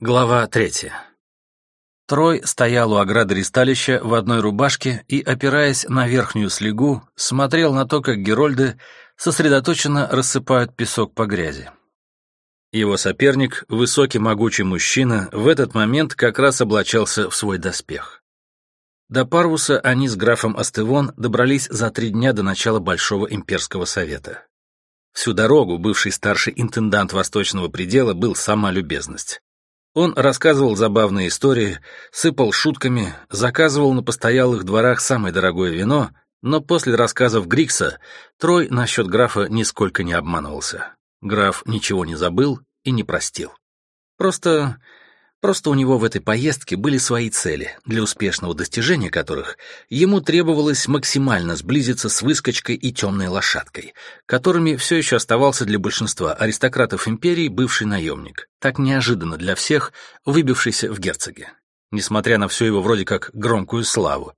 Глава третья. Трой стоял у ограды ристалища в одной рубашке и, опираясь на верхнюю слегу, смотрел на то, как герольды сосредоточенно рассыпают песок по грязи. Его соперник, высокий могучий мужчина, в этот момент как раз облачался в свой доспех. До Парвуса они с графом Астевон добрались за три дня до начала Большого имперского совета. Всю дорогу бывший старший интендант Восточного предела был сама любезность. Он рассказывал забавные истории, сыпал шутками, заказывал на постоялых дворах самое дорогое вино, но после рассказов Грикса Трой насчет графа нисколько не обманывался. Граф ничего не забыл и не простил. Просто Просто у него в этой поездке были свои цели, для успешного достижения которых ему требовалось максимально сблизиться с выскочкой и темной лошадкой, которыми все еще оставался для большинства аристократов империи бывший наемник, так неожиданно для всех выбившийся в герцоге, несмотря на всю его вроде как громкую славу.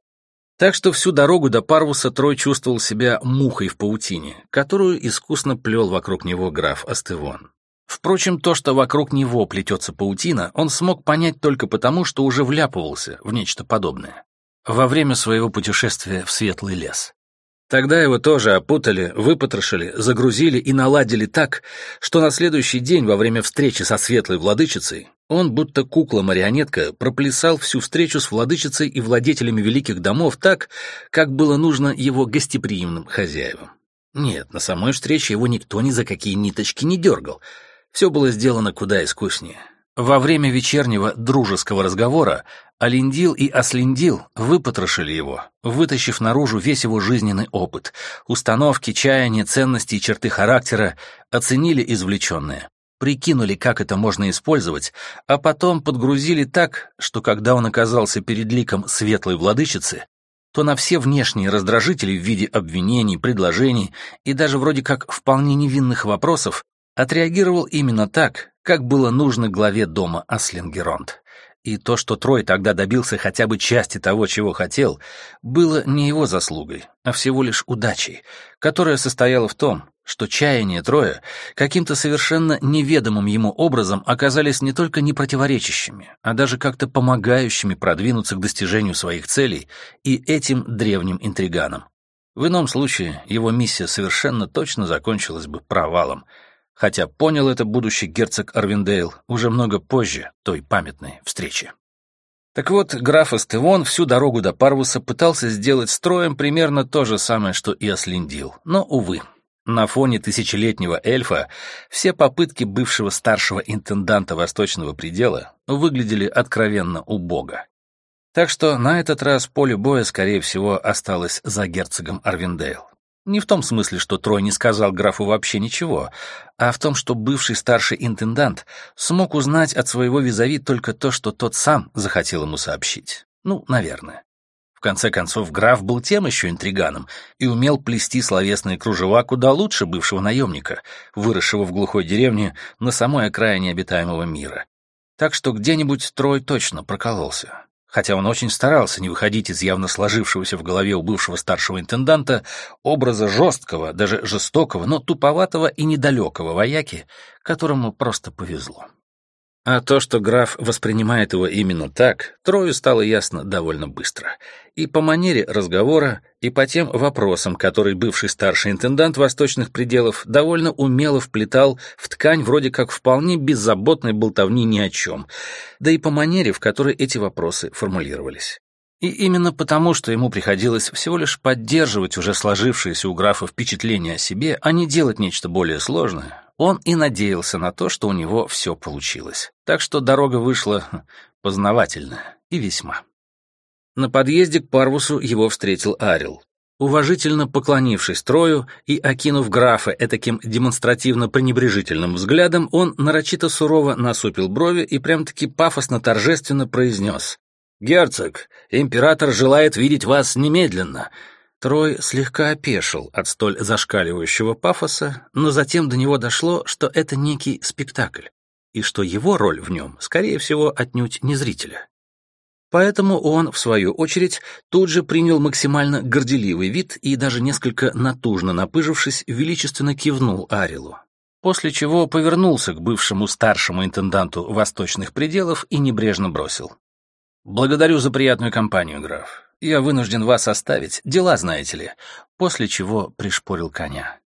Так что всю дорогу до Парвуса Трой чувствовал себя мухой в паутине, которую искусно плел вокруг него граф Астевон. Впрочем, то, что вокруг него плетется паутина, он смог понять только потому, что уже вляпывался в нечто подобное во время своего путешествия в Светлый лес. Тогда его тоже опутали, выпотрошили, загрузили и наладили так, что на следующий день во время встречи со Светлой Владычицей он, будто кукла-марионетка, проплясал всю встречу с владычицей и владетелями великих домов так, как было нужно его гостеприимным хозяевам. Нет, на самой встрече его никто ни за какие ниточки не дергал — все было сделано куда искуснее. Во время вечернего дружеского разговора Алиндил и Аслиндил выпотрошили его, вытащив наружу весь его жизненный опыт, установки, чаяния, ценности и черты характера, оценили извлеченное, прикинули, как это можно использовать, а потом подгрузили так, что когда он оказался перед ликом светлой владычицы, то на все внешние раздражители в виде обвинений, предложений и даже вроде как вполне невинных вопросов отреагировал именно так, как было нужно главе дома Аслингеронт. И то, что Трой тогда добился хотя бы части того, чего хотел, было не его заслугой, а всего лишь удачей, которая состояла в том, что чаяния Троя каким-то совершенно неведомым ему образом оказались не только не противоречащими, а даже как-то помогающими продвинуться к достижению своих целей и этим древним интриганам. В ином случае его миссия совершенно точно закончилась бы провалом — хотя понял это будущий герцог Арвиндейл уже много позже той памятной встречи. Так вот, граф Эстевон всю дорогу до Парвуса пытался сделать строем примерно то же самое, что и Ослиндил, но, увы, на фоне тысячелетнего эльфа все попытки бывшего старшего интенданта Восточного предела выглядели откровенно убого. Так что на этот раз поле боя, скорее всего, осталось за герцогом Арвиндейл. Не в том смысле, что Трой не сказал графу вообще ничего, а в том, что бывший старший интендант смог узнать от своего визави только то, что тот сам захотел ему сообщить. Ну, наверное. В конце концов, граф был тем еще интриганом и умел плести словесные кружева куда лучше бывшего наемника, выросшего в глухой деревне на самой окраине обитаемого мира. Так что где-нибудь Трой точно прокололся хотя он очень старался не выходить из явно сложившегося в голове у бывшего старшего интенданта образа жесткого, даже жестокого, но туповатого и недалекого вояки, которому просто повезло. А то, что граф воспринимает его именно так, Трою стало ясно довольно быстро. И по манере разговора, и по тем вопросам, которые бывший старший интендант восточных пределов довольно умело вплетал в ткань вроде как вполне беззаботной болтовни ни о чем, да и по манере, в которой эти вопросы формулировались. И именно потому, что ему приходилось всего лишь поддерживать уже сложившееся у графа впечатление о себе, а не делать нечто более сложное, он и надеялся на то, что у него все получилось. Так что дорога вышла познавательная и весьма. На подъезде к Парвусу его встретил Арил. Уважительно поклонившись Трою и окинув графа этаким демонстративно-пренебрежительным взглядом, он нарочито сурово насупил брови и прям-таки пафосно-торжественно произнес «Герцог, император желает видеть вас немедленно». Трой слегка опешил от столь зашкаливающего пафоса, но затем до него дошло, что это некий спектакль, и что его роль в нем, скорее всего, отнюдь не зрителя. Поэтому он, в свою очередь, тут же принял максимально горделивый вид и даже несколько натужно напыжившись, величественно кивнул Арилу. после чего повернулся к бывшему старшему интенданту восточных пределов и небрежно бросил. «Благодарю за приятную компанию, граф. Я вынужден вас оставить, дела знаете ли», после чего пришпорил коня.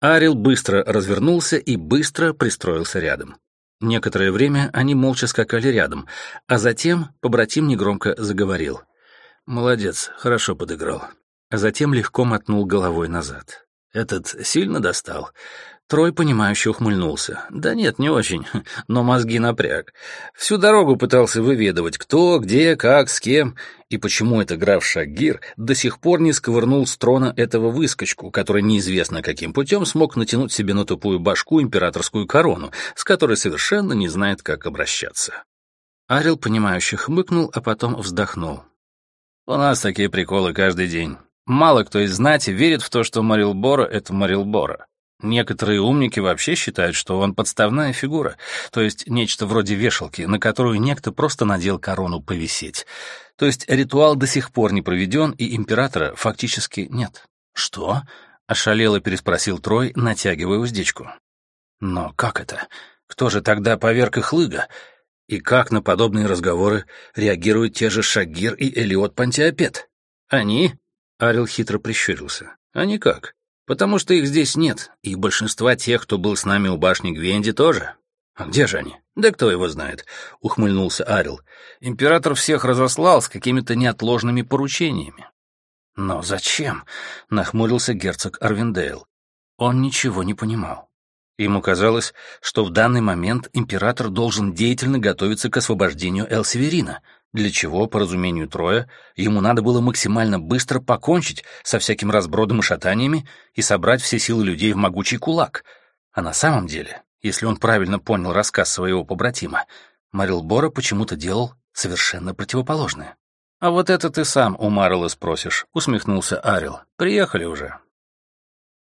Арил быстро развернулся и быстро пристроился рядом. Некоторое время они молча скакали рядом, а затем побратим негромко заговорил. «Молодец, хорошо подыграл». А затем легко мотнул головой назад. «Этот сильно достал?» Трой, понимающе ухмыльнулся. Да нет, не очень, но мозги напряг. Всю дорогу пытался выведывать, кто, где, как, с кем, и почему это граф Шагир до сих пор не сковырнул с трона этого выскочку, который неизвестно каким путем смог натянуть себе на тупую башку императорскую корону, с которой совершенно не знает, как обращаться. Арил, понимающе хмыкнул, а потом вздохнул. «У нас такие приколы каждый день. Мало кто из знати верит в то, что Марилбора — это Марилбора. Некоторые умники вообще считают, что он подставная фигура, то есть нечто вроде вешалки, на которую некто просто надел корону повисеть. То есть ритуал до сих пор не проведен, и императора фактически нет. «Что?» — ошалело переспросил Трой, натягивая уздечку. «Но как это? Кто же тогда поверг их лыга? И как на подобные разговоры реагируют те же Шагир и Элиот Пантиопет? Они?» — Арил хитро прищурился. «Они как? Потому что их здесь нет, и большинства тех, кто был с нами у башни Гвенди, тоже. А где же они? Да кто его знает, ухмыльнулся Арил. Император всех разослал с какими-то неотложными поручениями. Но зачем? нахмурился герцог Арвиндейл. Он ничего не понимал. Ему казалось, что в данный момент император должен деятельно готовиться к освобождению Элсеверина, для чего, по разумению Троя, ему надо было максимально быстро покончить со всяким разбродом и шатаниями и собрать все силы людей в могучий кулак. А на самом деле, если он правильно понял рассказ своего побратима, Марилбора почему-то делал совершенно противоположное. «А вот это ты сам у Марла спросишь», — усмехнулся Арил. «Приехали уже».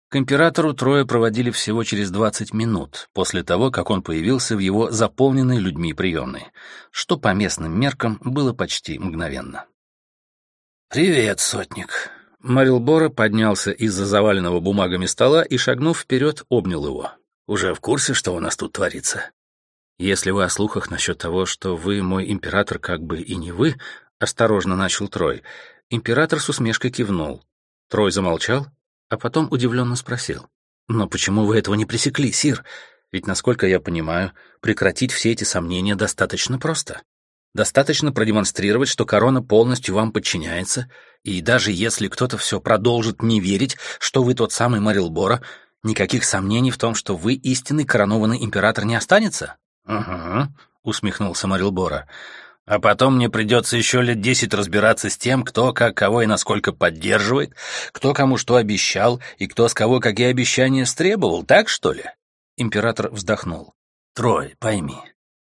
К императору трое проводили всего через 20 минут после того, как он появился в его заполненной людьми приемной, что по местным меркам было почти мгновенно. «Привет, сотник!» Марилбора поднялся из-за заваленного бумагами стола и, шагнув вперед, обнял его. «Уже в курсе, что у нас тут творится?» «Если вы о слухах насчет того, что вы мой император как бы и не вы», — осторожно начал Трой, император с усмешкой кивнул. Трой замолчал, а потом удивленно спросил. «Но почему вы этого не пресекли, Сир? Ведь, насколько я понимаю, прекратить все эти сомнения достаточно просто. Достаточно продемонстрировать, что корона полностью вам подчиняется, и даже если кто-то все продолжит не верить, что вы тот самый Марилбора, никаких сомнений в том, что вы истинный коронованный император не останется?» «Угу», — усмехнулся Марилбора. А потом мне придется еще лет десять разбираться с тем, кто как кого и насколько поддерживает, кто кому что обещал и кто с кого какие обещания стребовал, так что ли?» Император вздохнул. «Трой, пойми,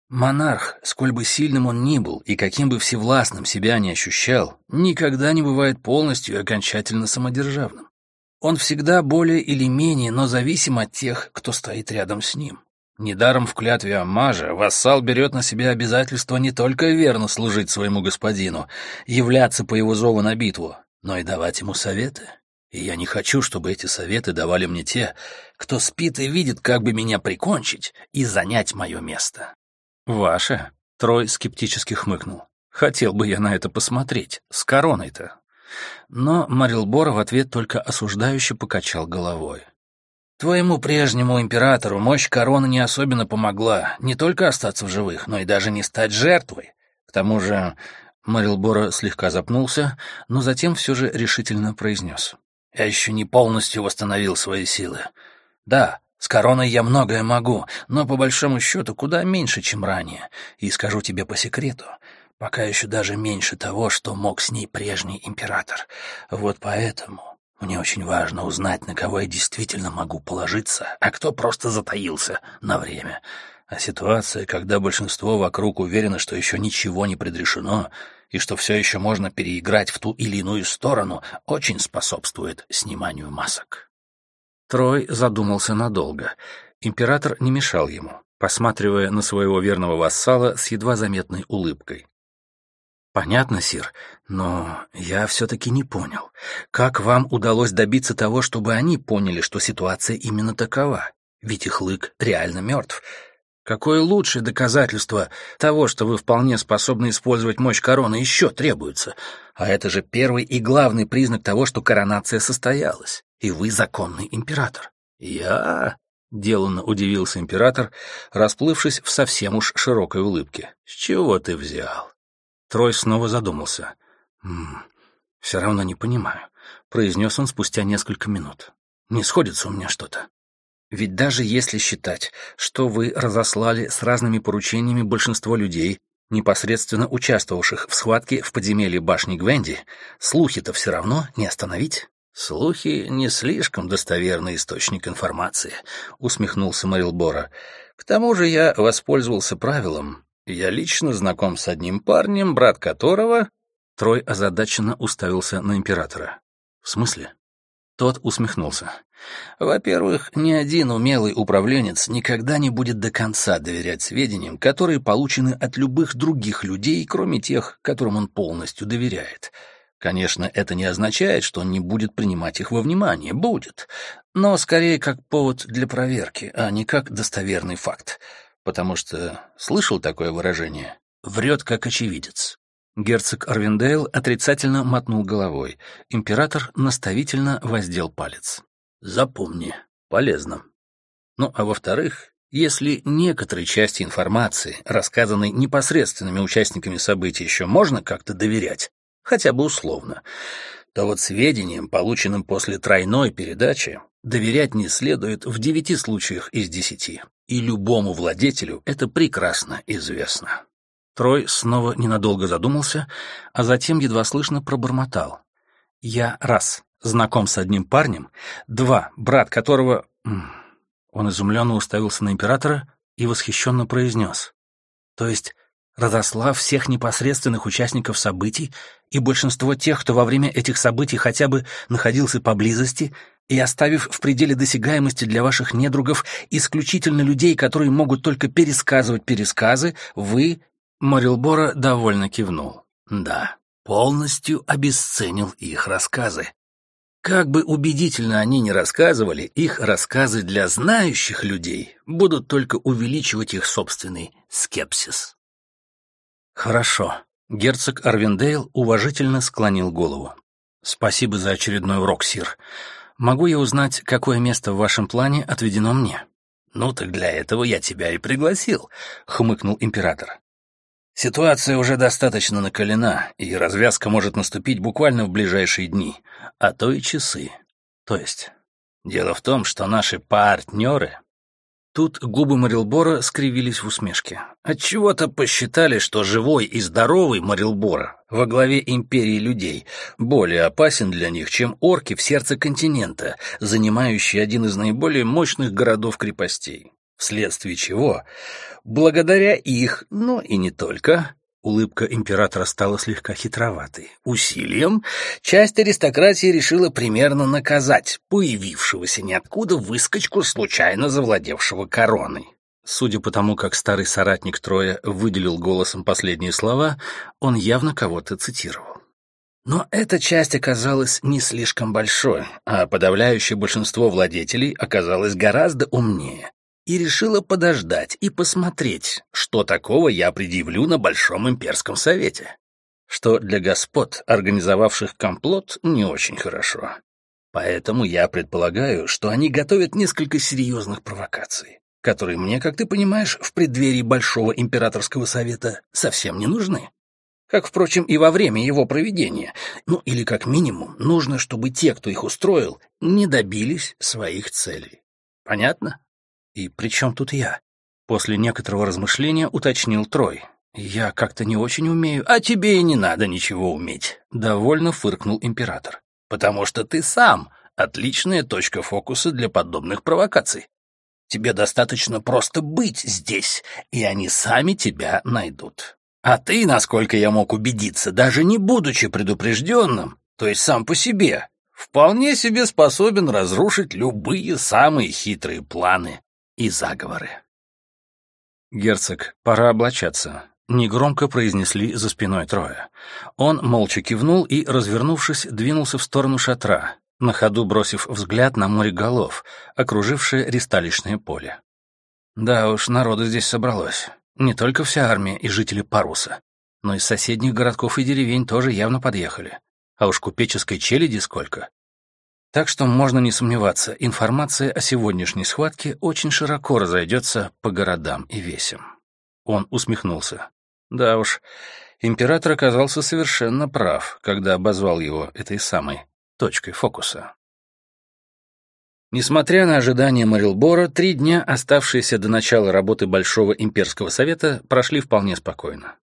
монарх, сколь бы сильным он ни был и каким бы всевластным себя не ощущал, никогда не бывает полностью и окончательно самодержавным. Он всегда более или менее, но зависим от тех, кто стоит рядом с ним. Недаром в клятве Аммажа вассал берет на себя обязательство не только верно служить своему господину, являться по его зову на битву, но и давать ему советы. И я не хочу, чтобы эти советы давали мне те, кто спит и видит, как бы меня прикончить и занять мое место. «Ваше?» — Трой скептически хмыкнул. «Хотел бы я на это посмотреть. С короной-то». Но Марилбор в ответ только осуждающе покачал головой. Твоему прежнему императору мощь короны не особенно помогла не только остаться в живых, но и даже не стать жертвой. К тому же Марилбора слегка запнулся, но затем все же решительно произнес. «Я еще не полностью восстановил свои силы. Да, с короной я многое могу, но по большому счету куда меньше, чем ранее. И скажу тебе по секрету, пока еще даже меньше того, что мог с ней прежний император. Вот поэтому мне очень важно узнать, на кого я действительно могу положиться, а кто просто затаился на время. А ситуация, когда большинство вокруг уверено, что еще ничего не предрешено, и что все еще можно переиграть в ту или иную сторону, очень способствует сниманию масок. Трой задумался надолго. Император не мешал ему, посматривая на своего верного вассала с едва заметной улыбкой. «Понятно, Сир, но я все-таки не понял, как вам удалось добиться того, чтобы они поняли, что ситуация именно такова? Ведь их лык реально мертв. Какое лучшее доказательство того, что вы вполне способны использовать мощь короны, еще требуется? А это же первый и главный признак того, что коронация состоялась, и вы законный император. Я... — деланно удивился император, расплывшись в совсем уж широкой улыбке. «С чего ты взял?» Трой снова задумался. «М -м, «Все равно не понимаю», — произнес он спустя несколько минут. «Не сходится у меня что-то. Ведь даже если считать, что вы разослали с разными поручениями большинство людей, непосредственно участвовавших в схватке в подземелье башни Гвенди, слухи-то все равно не остановить. Слухи — не слишком достоверный источник информации, — усмехнулся Марилбора. К тому же я воспользовался правилом. Я лично знаком с одним парнем, брат которого... Трой озадаченно уставился на императора. «В смысле?» Тот усмехнулся. Во-первых, ни один умелый управленец никогда не будет до конца доверять сведениям, которые получены от любых других людей, кроме тех, которым он полностью доверяет. Конечно, это не означает, что он не будет принимать их во внимание. Будет. Но скорее как повод для проверки, а не как достоверный факт. Потому что слышал такое выражение «врет как очевидец». Герцог Арвиндейл отрицательно мотнул головой. Император наставительно воздел палец. «Запомни, полезно. Ну, а во-вторых, если некоторые части информации, рассказанной непосредственными участниками событий, еще можно как-то доверять, хотя бы условно, то вот сведениям, полученным после тройной передачи, доверять не следует в девяти случаях из десяти, и любому владетелю это прекрасно известно. Трой снова ненадолго задумался, а затем едва слышно пробормотал. «Я раз знаком с одним парнем, два, брат которого...» Он изумленно уставился на императора и восхищенно произнес. «То есть, разослав всех непосредственных участников событий и большинство тех, кто во время этих событий хотя бы находился поблизости, и оставив в пределе досягаемости для ваших недругов исключительно людей, которые могут только пересказывать пересказы, вы Морилбора довольно кивнул. Да, полностью обесценил их рассказы. Как бы убедительно они ни рассказывали, их рассказы для знающих людей будут только увеличивать их собственный скепсис. Хорошо. Герцог Арвиндейл уважительно склонил голову. Спасибо за очередной урок, Сир. Могу я узнать, какое место в вашем плане отведено мне? Ну так для этого я тебя и пригласил, хмыкнул император. Ситуация уже достаточно накалена, и развязка может наступить буквально в ближайшие дни, а то и часы. То есть, дело в том, что наши партнеры... Тут губы Марилбора скривились в усмешке. Отчего-то посчитали, что живой и здоровый Марилбора во главе империи людей более опасен для них, чем орки в сердце континента, занимающие один из наиболее мощных городов-крепостей вследствие чего, благодаря их, но и не только, улыбка императора стала слегка хитроватой, усилием, часть аристократии решила примерно наказать появившегося ниоткуда выскочку, случайно завладевшего короной. Судя по тому, как старый соратник Троя выделил голосом последние слова, он явно кого-то цитировал. Но эта часть оказалась не слишком большой, а подавляющее большинство владетелей оказалось гораздо умнее и решила подождать и посмотреть, что такого я предъявлю на Большом имперском совете. Что для господ, организовавших комплот, не очень хорошо. Поэтому я предполагаю, что они готовят несколько серьезных провокаций, которые мне, как ты понимаешь, в преддверии Большого императорского совета совсем не нужны. Как, впрочем, и во время его проведения. Ну, или как минимум, нужно, чтобы те, кто их устроил, не добились своих целей. Понятно? «И при чем тут я?» После некоторого размышления уточнил Трой. «Я как-то не очень умею». «А тебе и не надо ничего уметь», — довольно фыркнул император. «Потому что ты сам отличная точка фокуса для подобных провокаций. Тебе достаточно просто быть здесь, и они сами тебя найдут. А ты, насколько я мог убедиться, даже не будучи предупрежденным, то есть сам по себе, вполне себе способен разрушить любые самые хитрые планы и заговоры. «Герцог, пора облачаться», — негромко произнесли за спиной трое. Он молча кивнул и, развернувшись, двинулся в сторону шатра, на ходу бросив взгляд на море голов, окружившее ристалищное поле. Да уж, народу здесь собралось. Не только вся армия и жители Паруса, но из соседних городков и деревень тоже явно подъехали. А уж купеческой челяди сколько. Так что можно не сомневаться, информация о сегодняшней схватке очень широко разойдется по городам и весям. Он усмехнулся. Да уж, император оказался совершенно прав, когда обозвал его этой самой точкой фокуса. Несмотря на ожидания Марилбора, три дня, оставшиеся до начала работы Большого имперского совета, прошли вполне спокойно.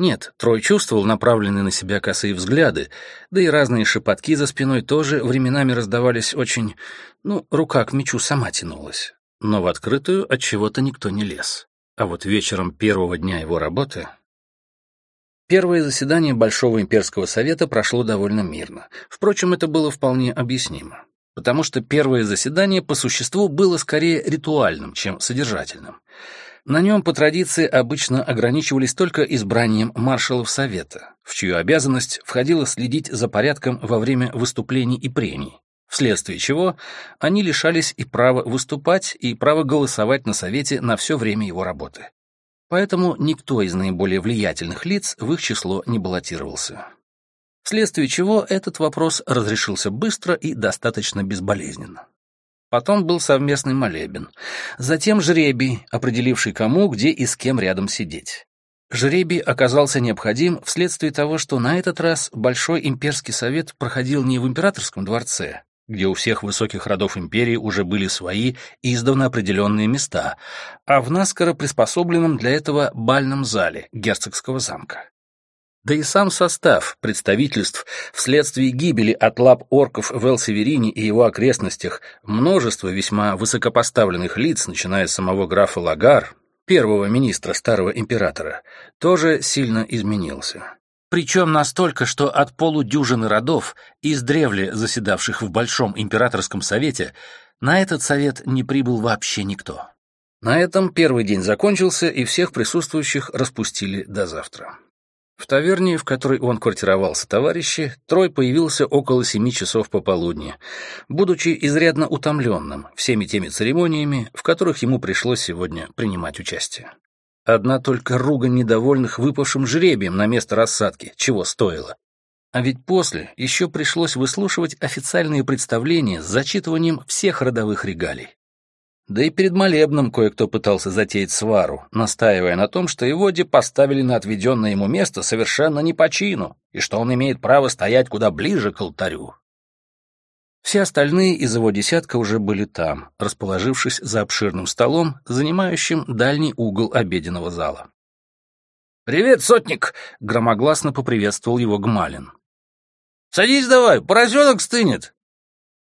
Нет, Трой чувствовал направленные на себя косые взгляды, да и разные шепотки за спиной тоже временами раздавались очень... Ну, рука к мечу сама тянулась. Но в открытую от чего-то никто не лез. А вот вечером первого дня его работы... Первое заседание Большого имперского совета прошло довольно мирно. Впрочем, это было вполне объяснимо. Потому что первое заседание по существу было скорее ритуальным, чем содержательным. На нем по традиции обычно ограничивались только избранием маршалов Совета, в чью обязанность входило следить за порядком во время выступлений и прений, вследствие чего они лишались и права выступать, и права голосовать на Совете на все время его работы. Поэтому никто из наиболее влиятельных лиц в их число не баллотировался. Вследствие чего этот вопрос разрешился быстро и достаточно безболезненно. Потом был совместный молебен. Затем жребий, определивший кому, где и с кем рядом сидеть. Жребий оказался необходим вследствие того, что на этот раз Большой имперский совет проходил не в императорском дворце, где у всех высоких родов империи уже были свои издавна определенные места, а в наскоро приспособленном для этого бальном зале герцогского замка. Да и сам состав представительств вследствие гибели от лап орков в Эл-Северине и его окрестностях множество весьма высокопоставленных лиц, начиная с самого графа Лагар, первого министра старого императора, тоже сильно изменился. Причем настолько, что от полудюжины родов, издревле заседавших в Большом императорском совете, на этот совет не прибыл вообще никто. На этом первый день закончился, и всех присутствующих распустили до завтра. В таверне, в которой он квартировался товарищи, Трой появился около семи часов пополудни, будучи изрядно утомленным всеми теми церемониями, в которых ему пришлось сегодня принимать участие. Одна только ругань недовольных выпавшим жребием на место рассадки, чего стоило. А ведь после еще пришлось выслушивать официальные представления с зачитыванием всех родовых регалий. Да и перед молебном кое-кто пытался затеять свару, настаивая на том, что его де поставили на отведенное ему место совершенно не по чину, и что он имеет право стоять куда ближе к алтарю. Все остальные из его десятка уже были там, расположившись за обширным столом, занимающим дальний угол обеденного зала. «Привет, сотник!» — громогласно поприветствовал его Гмалин. «Садись давай, поросенок стынет!»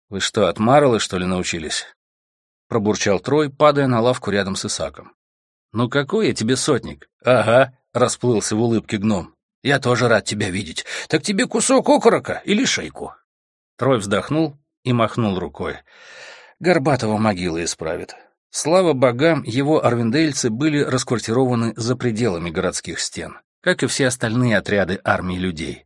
«Вы что, от Марла, что ли, научились?» — пробурчал Трой, падая на лавку рядом с Исаком. «Ну какой я тебе сотник?» «Ага», — расплылся в улыбке гном. «Я тоже рад тебя видеть. Так тебе кусок окорока или шейку?» Трой вздохнул и махнул рукой. Горбатого могила исправит. Слава богам, его арвендельцы были расквартированы за пределами городских стен, как и все остальные отряды армии людей,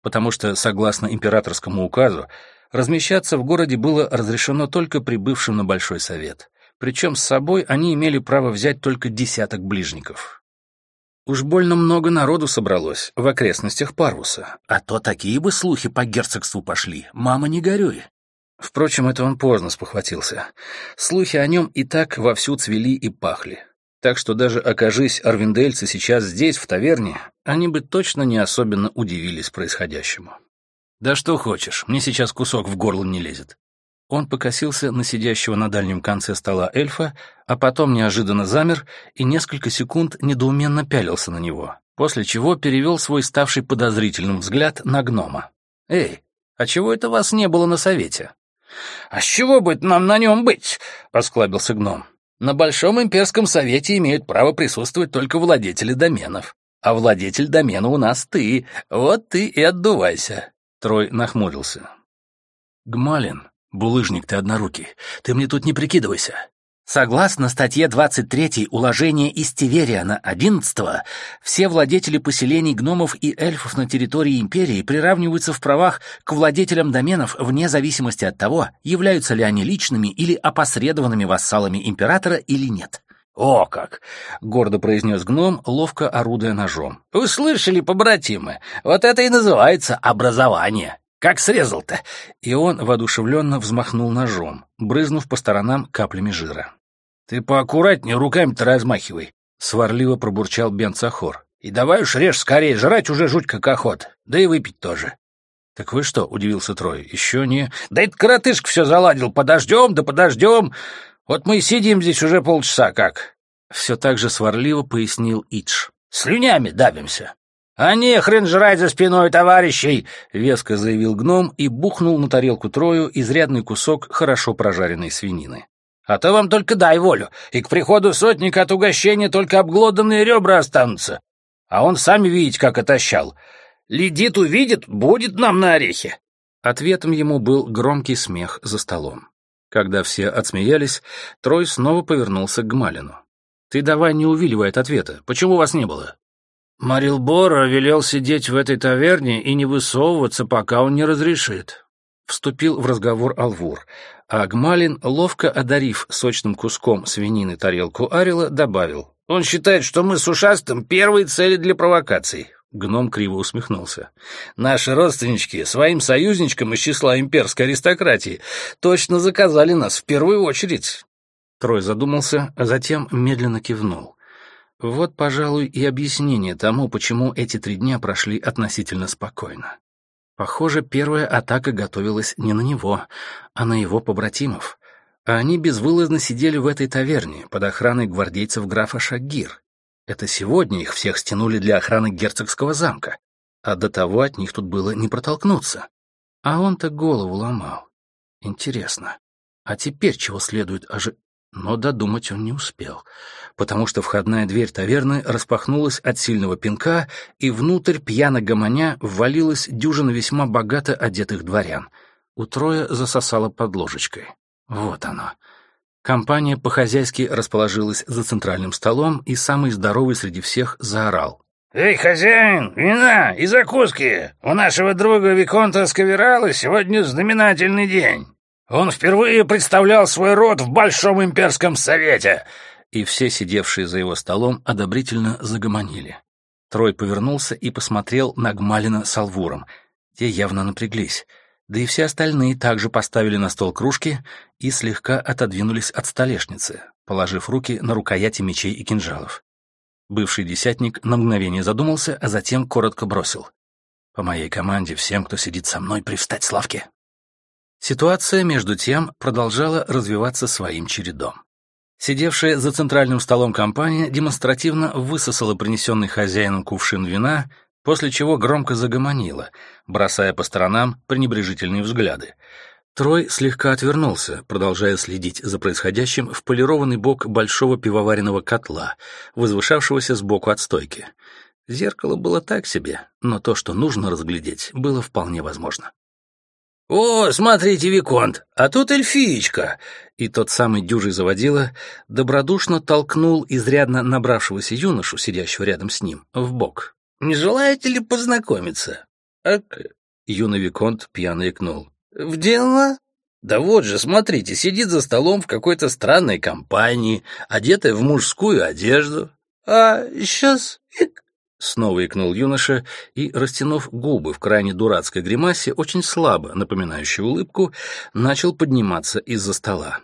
потому что, согласно императорскому указу, Размещаться в городе было разрешено только прибывшим на Большой Совет. Причем с собой они имели право взять только десяток ближников. Уж больно много народу собралось в окрестностях Парвуса, а то такие бы слухи по герцогству пошли, мама не горюй. Впрочем, это он поздно спохватился. Слухи о нем и так вовсю цвели и пахли. Так что даже окажись арвиндельцы сейчас здесь, в таверне, они бы точно не особенно удивились происходящему. «Да что хочешь, мне сейчас кусок в горло не лезет». Он покосился на сидящего на дальнем конце стола эльфа, а потом неожиданно замер и несколько секунд недоуменно пялился на него, после чего перевел свой ставший подозрительным взгляд на гнома. «Эй, а чего это вас не было на совете?» «А с чего бы нам на нем быть?» — осклабился гном. «На Большом имперском совете имеют право присутствовать только владетели доменов. А владетель домена у нас ты, вот ты и отдувайся. Трой нахмурился. «Гмалин, булыжник ты однорукий, ты мне тут не прикидывайся. Согласно статье 23 уложения Истивериана 11 все владетели поселений гномов и эльфов на территории империи приравниваются в правах к владетелям доменов вне зависимости от того, являются ли они личными или опосредованными вассалами императора или нет. «О как!» — гордо произнес гном, ловко орудуя ножом. «Вы слышали, побратимы? Вот это и называется образование!» Как срезал-то?» И он воодушевленно взмахнул ножом, брызнув по сторонам каплями жира. «Ты поаккуратнее руками-то размахивай», — сварливо пробурчал Бен Сахор. «И давай уж режь скорее, жрать уже жуть как охот, да и выпить тоже». «Так вы что?» — удивился Трой. «Еще не...» «Да это коротышка все заладил. Подождем, да подождем. Вот мы сидим здесь уже полчаса как». Все так же сварливо пояснил Идж. «Слюнями давимся». «А не хрен жрать за спиной товарищей!» — веско заявил гном и бухнул на тарелку Трою изрядный кусок хорошо прожаренной свинины. А то вам только дай волю, и к приходу сотника от угощения только обглоданные ребра останутся. А он, сами видите, как отощал. Ледит увидит, будет нам на орехи. Ответом ему был громкий смех за столом. Когда все отсмеялись, Трой снова повернулся к Гмалину. «Ты давай не увиливай от ответа. Почему вас не было?» Марилбора велел сидеть в этой таверне и не высовываться, пока он не разрешит. Вступил в разговор Алвур, а Гмалин, ловко одарив сочным куском свинины тарелку Арила, добавил. «Он считает, что мы с ушастым первые цели для провокаций». Гном криво усмехнулся. «Наши родственнички своим союзничкам из числа имперской аристократии точно заказали нас в первую очередь». Трой задумался, а затем медленно кивнул. Вот, пожалуй, и объяснение тому, почему эти три дня прошли относительно спокойно. Похоже, первая атака готовилась не на него, а на его побратимов. А они безвылазно сидели в этой таверне под охраной гвардейцев графа Шагир. Это сегодня их всех стянули для охраны герцогского замка, а до того от них тут было не протолкнуться. А он-то голову ломал. Интересно, а теперь чего следует ожидать? Но додумать он не успел, потому что входная дверь таверны распахнулась от сильного пинка, и внутрь, пьяно гомоня, ввалилась дюжина весьма богато одетых дворян. У Троя засосало под ложечкой. Вот оно. Компания по-хозяйски расположилась за центральным столом, и самый здоровый среди всех заорал. «Эй, хозяин, вина и закуски! У нашего друга Виконта Сковирала сегодня знаменательный день!» Он впервые представлял свой род в Большом имперском совете!» И все, сидевшие за его столом, одобрительно загомонили. Трой повернулся и посмотрел на Гмалина с Алвуром. Те явно напряглись. Да и все остальные также поставили на стол кружки и слегка отодвинулись от столешницы, положив руки на рукояти мечей и кинжалов. Бывший десятник на мгновение задумался, а затем коротко бросил. «По моей команде всем, кто сидит со мной, привстать с лавки!» Ситуация, между тем, продолжала развиваться своим чередом. Сидевшая за центральным столом компания демонстративно высосала принесенный хозяином кувшин вина, после чего громко загомонила, бросая по сторонам пренебрежительные взгляды. Трой слегка отвернулся, продолжая следить за происходящим в полированный бок большого пивоваренного котла, возвышавшегося сбоку от стойки. Зеркало было так себе, но то, что нужно разглядеть, было вполне возможно. «О, смотрите, Виконт, а тут эльфиечка!» И тот самый дюжий заводила добродушно толкнул изрядно набравшегося юношу, сидящего рядом с ним, в бок. «Не желаете ли познакомиться?» «Ак...» Юный Виконт пьяно икнул. «В дело?» «Да вот же, смотрите, сидит за столом в какой-то странной компании, одетая в мужскую одежду. А сейчас Снова икнул юноша и, растянув губы в крайне дурацкой гримасе, очень слабо, напоминающей улыбку, начал подниматься из-за стола.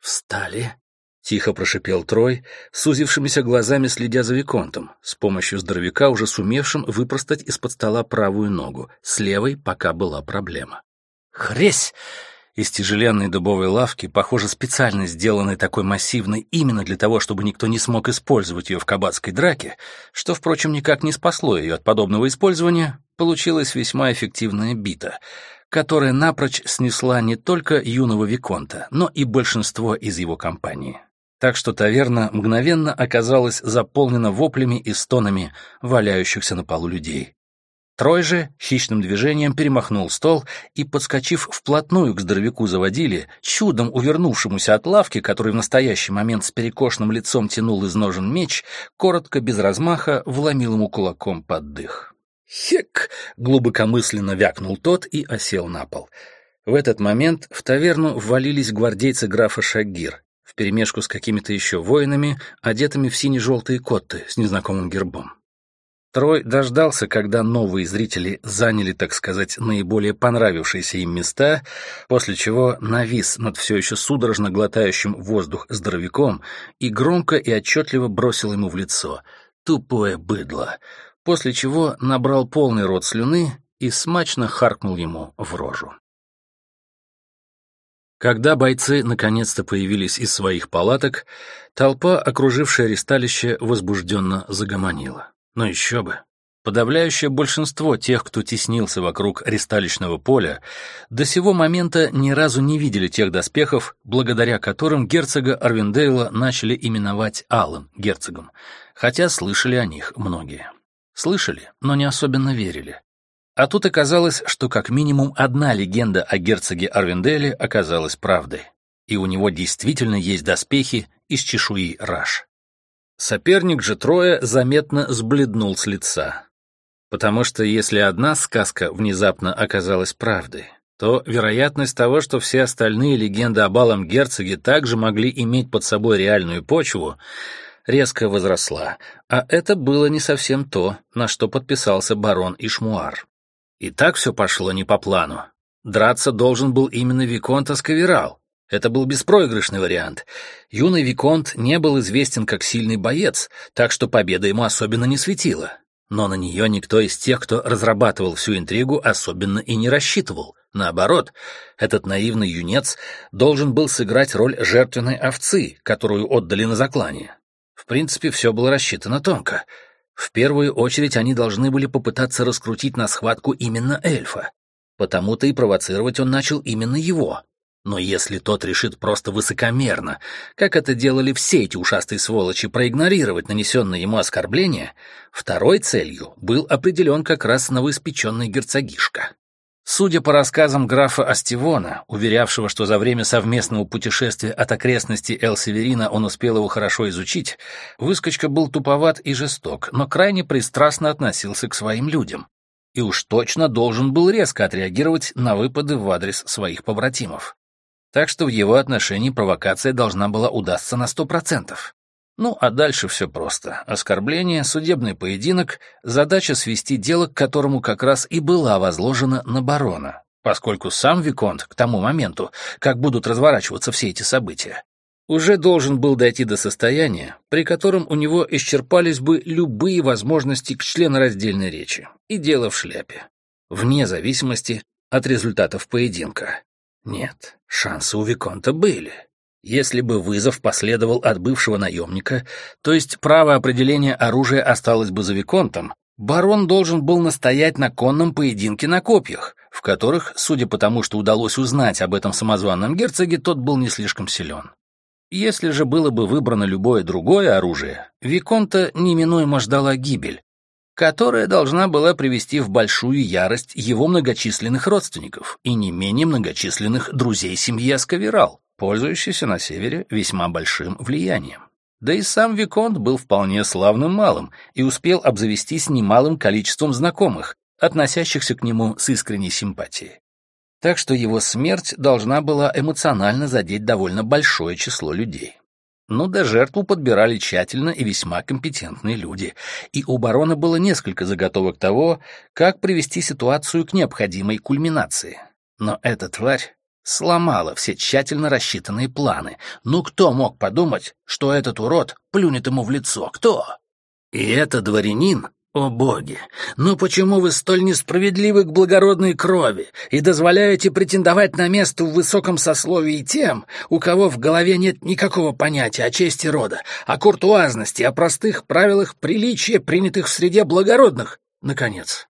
«Встали?» — тихо прошипел Трой, сузившимися глазами следя за Виконтом, с помощью здоровяка, уже сумевшим выпростать из-под стола правую ногу. С левой пока была проблема. «Хресь!» Из тяжеленной дубовой лавки, похоже, специально сделанной такой массивной именно для того, чтобы никто не смог использовать ее в кабацкой драке, что, впрочем, никак не спасло ее от подобного использования, получилась весьма эффективная бита, которая напрочь снесла не только юного Виконта, но и большинство из его компании. Так что таверна мгновенно оказалась заполнена воплями и стонами валяющихся на полу людей. Трой же хищным движением перемахнул стол и, подскочив вплотную к здоровяку заводили, чудом увернувшемуся от лавки, который в настоящий момент с перекошенным лицом тянул из ножен меч, коротко, без размаха, вломил ему кулаком под дых. «Хек!» — глубокомысленно вякнул тот и осел на пол. В этот момент в таверну ввалились гвардейцы графа Шагир, вперемешку с какими-то еще воинами, одетыми в сине-желтые котты с незнакомым гербом. Трой дождался, когда новые зрители заняли, так сказать, наиболее понравившиеся им места, после чего навис над все еще судорожно глотающим воздух здоровяком и громко и отчетливо бросил ему в лицо «Тупое быдло», после чего набрал полный рот слюны и смачно харкнул ему в рожу. Когда бойцы наконец-то появились из своих палаток, толпа, окружившая ристалище, возбужденно загомонила. Но еще бы. Подавляющее большинство тех, кто теснился вокруг ристалищного поля, до сего момента ни разу не видели тех доспехов, благодаря которым герцога Арвиндейла начали именовать Алым герцогом, хотя слышали о них многие. Слышали, но не особенно верили. А тут оказалось, что как минимум одна легенда о герцоге Арвинделе оказалась правдой. И у него действительно есть доспехи из чешуи раш. Соперник же Троя заметно сбледнул с лица. Потому что если одна сказка внезапно оказалась правдой, то вероятность того, что все остальные легенды о балом герцоге также могли иметь под собой реальную почву, резко возросла, а это было не совсем то, на что подписался барон Ишмуар. И так все пошло не по плану. Драться должен был именно Виконт Аскавирал. Это был беспроигрышный вариант. Юный Виконт не был известен как сильный боец, так что победа ему особенно не светила. Но на нее никто из тех, кто разрабатывал всю интригу, особенно и не рассчитывал. Наоборот, этот наивный юнец должен был сыграть роль жертвенной овцы, которую отдали на заклание. В принципе, все было рассчитано тонко — в первую очередь они должны были попытаться раскрутить на схватку именно эльфа. Потому-то и провоцировать он начал именно его. Но если тот решит просто высокомерно, как это делали все эти ушастые сволочи, проигнорировать нанесенное ему оскорбление, второй целью был определен как раз новоиспеченный герцогишка. Судя по рассказам графа Астивона, уверявшего, что за время совместного путешествия от окрестностей Эл-Северина он успел его хорошо изучить, выскочка был туповат и жесток, но крайне пристрастно относился к своим людям. И уж точно должен был резко отреагировать на выпады в адрес своих побратимов. Так что в его отношении провокация должна была удастся на сто процентов. Ну, а дальше все просто. Оскорбление, судебный поединок, задача свести дело, к которому как раз и была возложена на барона, поскольку сам Виконт к тому моменту, как будут разворачиваться все эти события, уже должен был дойти до состояния, при котором у него исчерпались бы любые возможности к членораздельной речи, и дело в шляпе, вне зависимости от результатов поединка. Нет, шансы у Виконта были. Если бы вызов последовал от бывшего наемника, то есть право определения оружия осталось бы за Виконтом, барон должен был настоять на конном поединке на копьях, в которых, судя по тому, что удалось узнать об этом самозванном герцоге, тот был не слишком силен. Если же было бы выбрано любое другое оружие, Виконта неминуемо ждала гибель, которая должна была привести в большую ярость его многочисленных родственников и не менее многочисленных друзей семьи Асковирал пользующийся на севере весьма большим влиянием. Да и сам Виконт был вполне славным малым и успел обзавестись немалым количеством знакомых, относящихся к нему с искренней симпатией. Так что его смерть должна была эмоционально задеть довольно большое число людей. Ну да жертву подбирали тщательно и весьма компетентные люди, и у барона было несколько заготовок того, как привести ситуацию к необходимой кульминации. Но эта тварь сломала все тщательно рассчитанные планы. Ну кто мог подумать, что этот урод плюнет ему в лицо? Кто? И это дворянин? О боги! Ну почему вы столь несправедливы к благородной крови и дозволяете претендовать на место в высоком сословии тем, у кого в голове нет никакого понятия о чести рода, о куртуазности, о простых правилах приличия, принятых в среде благородных? Наконец.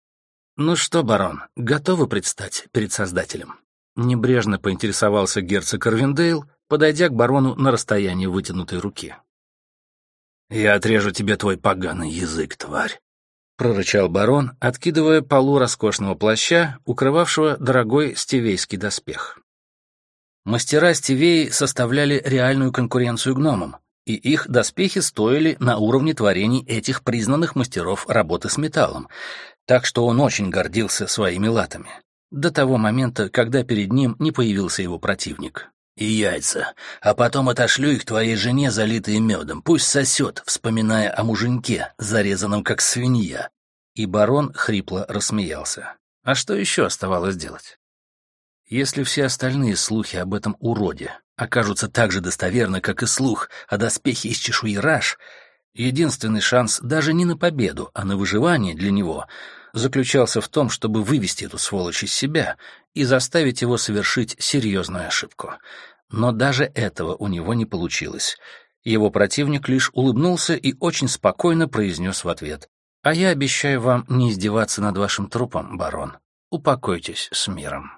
Ну что, барон, готовы предстать перед Создателем? Небрежно поинтересовался герцог Арвиндейл, подойдя к барону на расстоянии вытянутой руки. «Я отрежу тебе твой поганый язык, тварь. — прорычал барон, откидывая полу роскошного плаща, укрывавшего дорогой стивейский доспех. Мастера стивеи составляли реальную конкуренцию гномам, и их доспехи стоили на уровне творений этих признанных мастеров работы с металлом, так что он очень гордился своими латами. До того момента, когда перед ним не появился его противник. «И яйца. А потом отошлю их твоей жене, залитые медом. Пусть сосет, вспоминая о муженьке, зарезанном как свинья». И барон хрипло рассмеялся. А что еще оставалось делать? Если все остальные слухи об этом уроде окажутся так же достоверны, как и слух о доспехе из чешуи Раш, единственный шанс даже не на победу, а на выживание для него заключался в том, чтобы вывести эту сволочь из себя и заставить его совершить серьезную ошибку. Но даже этого у него не получилось. Его противник лишь улыбнулся и очень спокойно произнес в ответ. «А я обещаю вам не издеваться над вашим трупом, барон. Упокойтесь с миром».